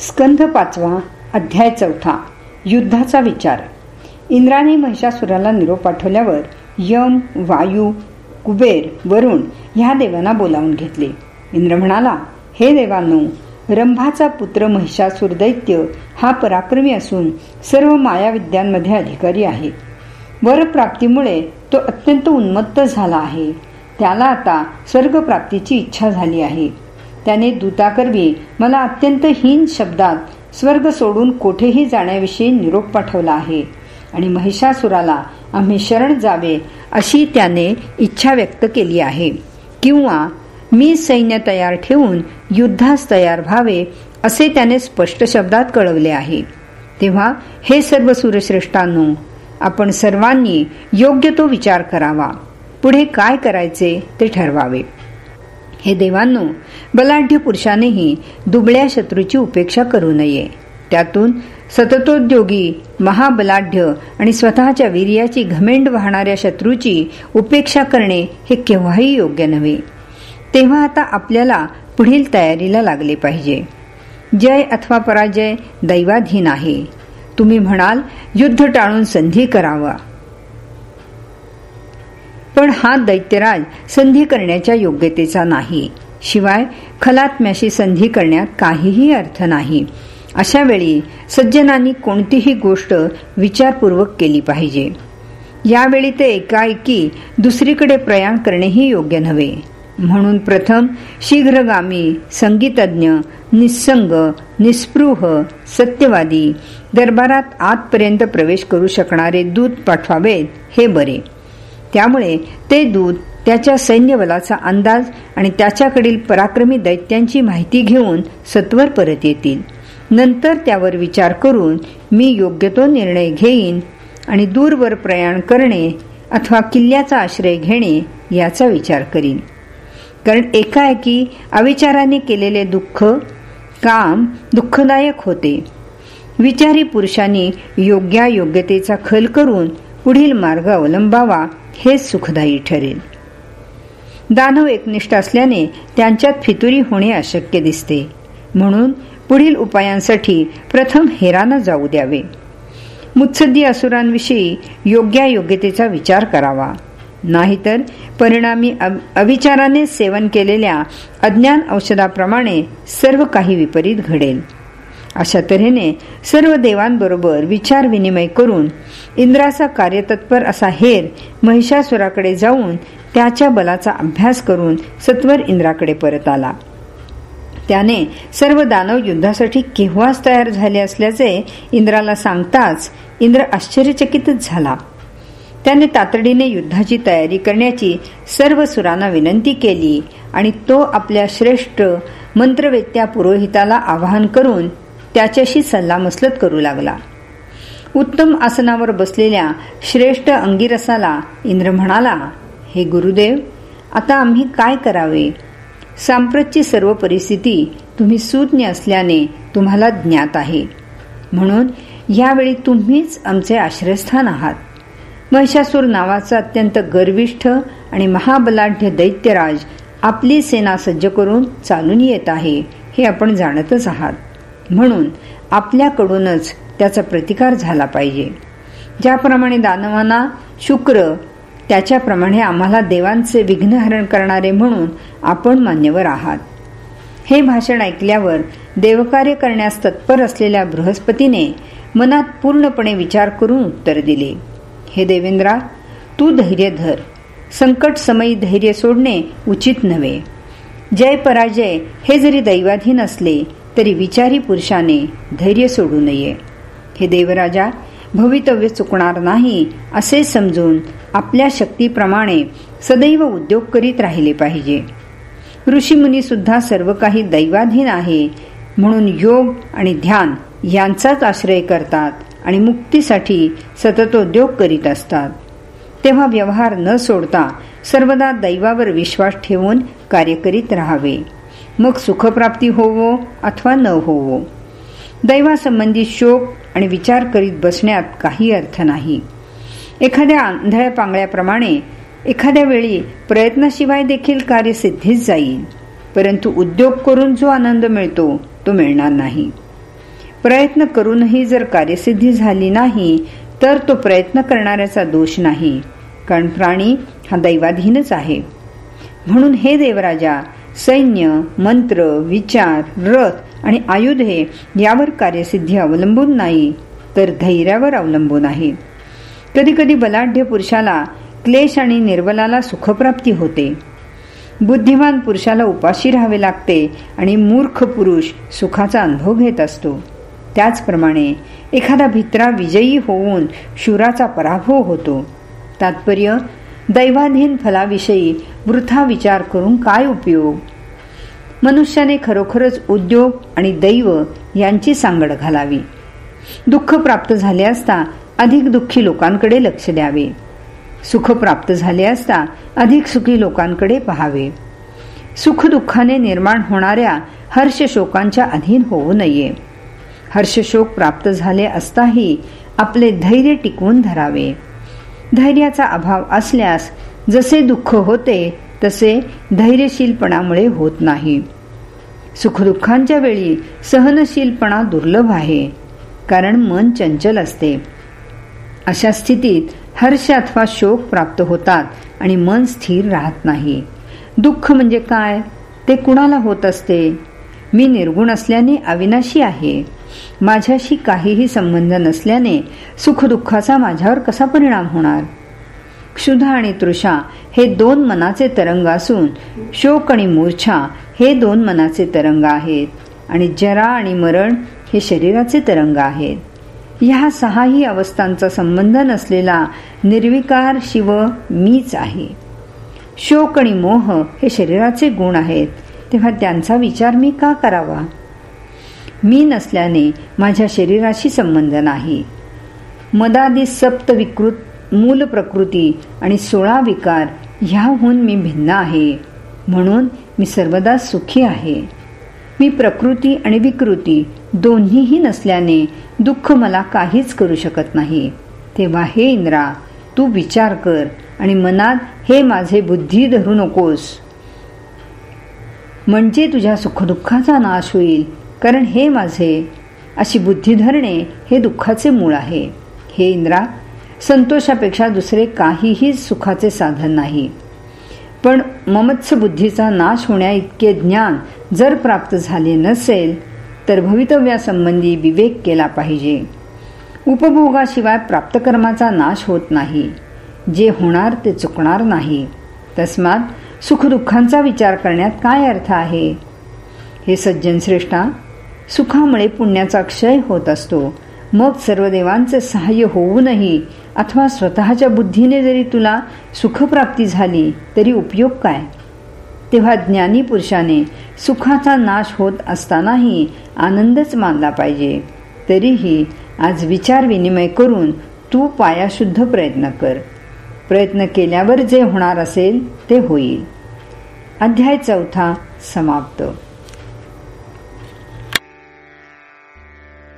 स्कंध पाचवा अध्याय चौथा युद्धाचा विचार. इंद्राने महिषासुराला निरोप पाठवल्यावर यम वायू कुबेर वरुण ह्या देवांना बोलावून घेतले. इंद्र म्हणाला हे देवांनो रंभाचा पुत्र महिषासुर दैत्य हा पराक्रमी असून सर्व मायाविद्यांमध्ये अधिकारी आहे. वरप्राप्तीमुळे तो अत्यंत उन्मत्त झाला आहे. त्याला आता स्वर्गप्राप्तीची इच्छा झाली आहे. त्याने दूताकरवी मला अत्यंत हीन शब्दात स्वर्ग सोडून कोठेही जाण्याविषयी निरोप पाठवला आहे. आणि महिषासुराला आम्ही शरण जावे अशी त्याने इच्छा व्यक्त केली आहे. किंवा मी सैन्य तयार ठेवून युद्धास तयार व्हावे असे त्याने स्पष्ट शब्दात कळवले आहे. तेव्हा हे सर्व सूर्यश्रेष्ठांनो आपण सर्वांनी योग्य तो विचार करावा. पुढे काय करायचे ते ठरवावे. हे देवांनो बलाढ्य पुरुषानेही दुबळ्या शत्रूची उपेक्षा करू नये. त्यातून सततोद्योगी महाबलाढ्य आणि स्वतःच्या वीर्याची घमेंड वाहणाऱ्या शत्रूची उपेक्षा करणे हे केव्हाही योग्य नव्हे. तेव्हा आता आपल्याला पुढील तयारीला लागले पाहिजे. जय अथवा पराजय दैवाधीन आहे. तुम्ही म्हणाल युद्ध टाळून संधी करावा. पण हा दैत्यराज संधी करण्याच्या योग्यतेचा नाही. शिवाय खलात्म्याशी संधी करण्यात काहीही अर्थ नाही. अशा वेळी सज्जनांनी कोणतीही गोष्ट विचारपूर्वक केली पाहिजे. यावेळी ते एकाएकी दुसरीकडे प्रयाण करणेही योग्य नव्हे. म्हणून प्रथम शीघ्रगामी संगीतज्ञ निसंग निस्पृह सत्यवादी दरबारात आतपर्यंत प्रवेश करू शकणारे दूत पाठवावेत हे बरे. त्यामुळे ते दूत त्याच्या सैन्यबलाचा अंदाज आणि त्याच्याकडील पराक्रमी दैत्यांची माहिती घेऊन सत्वर परत येतील. नंतर त्यावर विचार करून मी योग्य तो निर्णय घेईन आणि दूरवर प्रयाण करणे अथवा किल्ल्याचा आश्रय घेणे याचा विचार करीन. कारण एकाएकी अविचाराने केलेले दुःख काम दुःखदायक होते. विचारी पुरुषांनी योग्या योग्यतेचा खल करून पुढील मार्ग अवलंबावा हेच सुखदायी ठरेल. दानव एकनिष्ठ असल्याने त्यांच्यात फितुरी होणे अशक्य दिसते. म्हणून पुढील उपायांसाठी प्रथम हेरानं जाऊ द्यावे. मुत्सद्दी असुरांविषयी योग्यायोग्यतेचा विचार करावा. नाहीतर परिणामी अविचाराने सेवन केलेल्या अज्ञान औषधाप्रमाणे सर्व काही विपरीत घडेल. अशा तऱ्हेने सर्व देवांबरोबर विचार विनिमय करून इंद्राचा कार्यतत्पर असा हेर महिषासुराकडे जाऊन त्याच्या बलाचा अभ्यास करून सत्वर इंद्राकडे परत आला. त्याने सर्व दानव युद्धासाठी केव्हाच तयार झाले असल्याचे इंद्राला सांगताच इंद्र आश्चर्यचकितच झाला. त्याने तातडीने युद्धाची तयारी करण्याची सर्व सुरांना विनंती केली आणि तो आपल्या श्रेष्ठ मंत्रवेत्या पुरोहिताला आवाहन करून त्याच्याशी सल्लामसलत करू लागला. उत्तम आसनावर बसलेल्या श्रेष्ठ अंगिरसाला इंद्र म्हणाला हे गुरुदेव आता आम्ही काय करावे? सांप्रतची सर्व परिस्थिती तुम्ही सुज्ञ असल्याने तुम्हाला ज्ञात आहे. म्हणून यावेळी तुम्हीच आमचे आश्रयस्थान आहात. महिषासूर नावाचा अत्यंत गर्विष्ठ आणि महाबलाढ्य दैत्यराज आपली सेना सज्ज करून चालून येत आहे हे आपण जाणतच आहात. म्हणून आपल्याकडूनच त्याचा प्रतिकार झाला पाहिजे. ज्याप्रमाणे दानवांना शुक्र त्याच्याप्रमाणे आम्हाला देवांचे विघ्नहरण करणारे म्हणून आपण मान्यवर आहात. हे भाषण ऐकल्यावर देवकार्य करण्यास तत्पर असलेल्या बृहस्पतीने मनात पूर्णपणे विचार करून उत्तर दिले. हे देवेंद्रा तू धैर्य धर. संकट समयी धैर्य सोडणे उचित नव्हे. जय पराजय हे जरी दैवाधीन असले तरी विचारी पुरुषाने धैर्य सोडू नये. हे देवराजा भवितव्य चुकणार नाही असे समजून आपल्या शक्तीप्रमाणे सदैव उद्योग करीत राहिले पाहिजे. ऋषीमुनी सुद्धा सर्व काही दैवाधीन आहे म्हणून योग आणि ध्यान यांचाच आश्रय करतात आणि मुक्तीसाठी सततोद्योग करीत असतात. तेव्हा व्यवहार न सोडता सर्वदा दैवावर विश्वास ठेवून कार्य करीत राहावे. मग सुखप्राप्ती होवो अथवा न होवो. दैवासंबंधी शोक आणि विचार करीत बसण्यात काही अर्थ नाही. एखाद्या आंधळ्या पांगळ्याप्रमाणे एखाद्या वेळी प्रयत्नाशिवाय देखील कार्य सिद्धीच जाईल परंतु उद्योग करून जो आनंद मिळतो तो मिळणार नाही. प्रयत्न करूनही जर कार्यसिद्धी झाली नाही तर तो प्रयत्न करणाऱ्याचा दोष नाही कारण प्राणी हा दैवाधीनच आहे. म्हणून हे देवराजा सैन्य मंत्र विचार रथ आणि आयुधे यावर कार्यसिद्धी अवलंबून नाही तर धैर्यावर अवलंबून आहे. कधी कधी बलाढ्य पुरुषाला क्लेश आणि निर्बलाला सुखप्राप्ती होते. बुद्धिमान पुरुषाला उपाशी राहावे लागते आणि मूर्ख पुरुष सुखाचा अनुभव घेत असतो. त्याचप्रमाणे एखादा भित्रा विजयी होऊन शुराचा पराभव होतो. तात्पर्य दैवाधीन फलाविषयी वृथा विचार करून काय उपयोग? मनुष्याने खरोखरच उद्योग आणि दैव यांची सांगड घालावी. दुःख प्राप्त झाले असता अधिक दुःखी लोकांकडे लक्ष द्यावे. सुख प्राप्त झाले असता अधिक सुखी लोकांकडे पहावे. सुख दुःखाने निर्माण होणाऱ्या हर्षशोकांच्या अधीन होऊ नये. हर्षशोक प्राप्त झाले असताही आपले धैर्य टिकवून धरावे. धैर्याचा अभाव असल्यास जसे दुःख होते तसे धैर्यशीलपणामुळे होत नाही. सुखदुःखांच्या वेळी सहनशीलपणा दुर्लभ आहे कारण मन चंचल असते. अशा स्थितीत हर्ष अथवा शोक प्राप्त होतात आणि मन स्थिर राहत नाही. दुःख म्हणजे काय? ते कुणाला होत असते? मी निर्गुण असल्याने अविनाशी आहे. माझ्याशी काहीही संबंध नसल्याने सुखदुःखाचा माझ्यावर कसा परिणाम होणार? क्षुधा आणि तृषा हे दोन मनाचे तरंग असून शोक आणि मूर्छा हे दोन मनाचे तरंग आहेत आणि जरा आणि मरण हे शरीराचे तरंग आहेत. ह्या सहाही अवस्थांचा संबंध नसलेला निर्विकार शिव मीच आहे. शोक आणि मोह हे शरीराचे गुण आहेत. तेव्हा त्यांचा विचार मी का करावा? मी नसल्याने माझ्या शरीराशी संबंध नाही. मदादी सप्त विकृत मूल प्रकृती आणि सोळा विकार ह्याहून मी भिन्न आहे. म्हणून मी सर्वदा सुखी आहे. मी प्रकृती आणि विकृती दोन्हीही नसल्याने दुःख मला काहीच करू शकत नाही. तेव्हा हे इंद्रा तू विचार कर आणि मनात हे माझे बुद्धी धरू नकोस. म्हणजे तुझ्या सुखदुःखाचा नाश होईल कारण हे माझे अशी बुद्धी धरणे हे दुःखाचे मूळ आहे. हे इंद्रा संतोषापेक्षा दुसरे काहीही सुखाचे साधन नाही. पण ममत्स बुद्धीचा नाश होण्या इतके ज्ञान जर प्राप्त झाले नसेल तर भवितव्यासंबंधी विवेक केला पाहिजे. उपभोगाशिवाय प्राप्तकर्माचा नाश होत नाही. जे होणार ते चुकणार नाही. तस्मात सुखदुःखांचा विचार करण्यात काय अर्थ आहे? हे सज्जन श्रेष्ठा सुखामुळे पुण्याचा क्षय होत असतो. मग सर्व देवांचे सहाय्य होऊनही अथवा स्वतःच्या बुद्धीने जरी तुला सुखप्राप्ती झाली तरी उपयोग काय? तेव्हा ज्ञानी पुरुषाने सुखाचा नाश होत असतानाही आनंदच मानला पाहिजे. तरीही आज विचार विनिमय करून तू पायाशुद्ध प्रयत्न कर. प्रयत्न केल्यावर जे होणार असेल ते होईल. अध्याय चौथा समाप्त.